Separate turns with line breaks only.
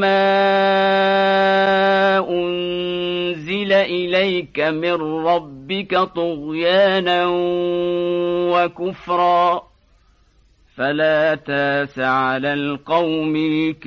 ما أنزل إليك من ربك طغيانا وكفرا. فلا تاس على القوم الكافرين.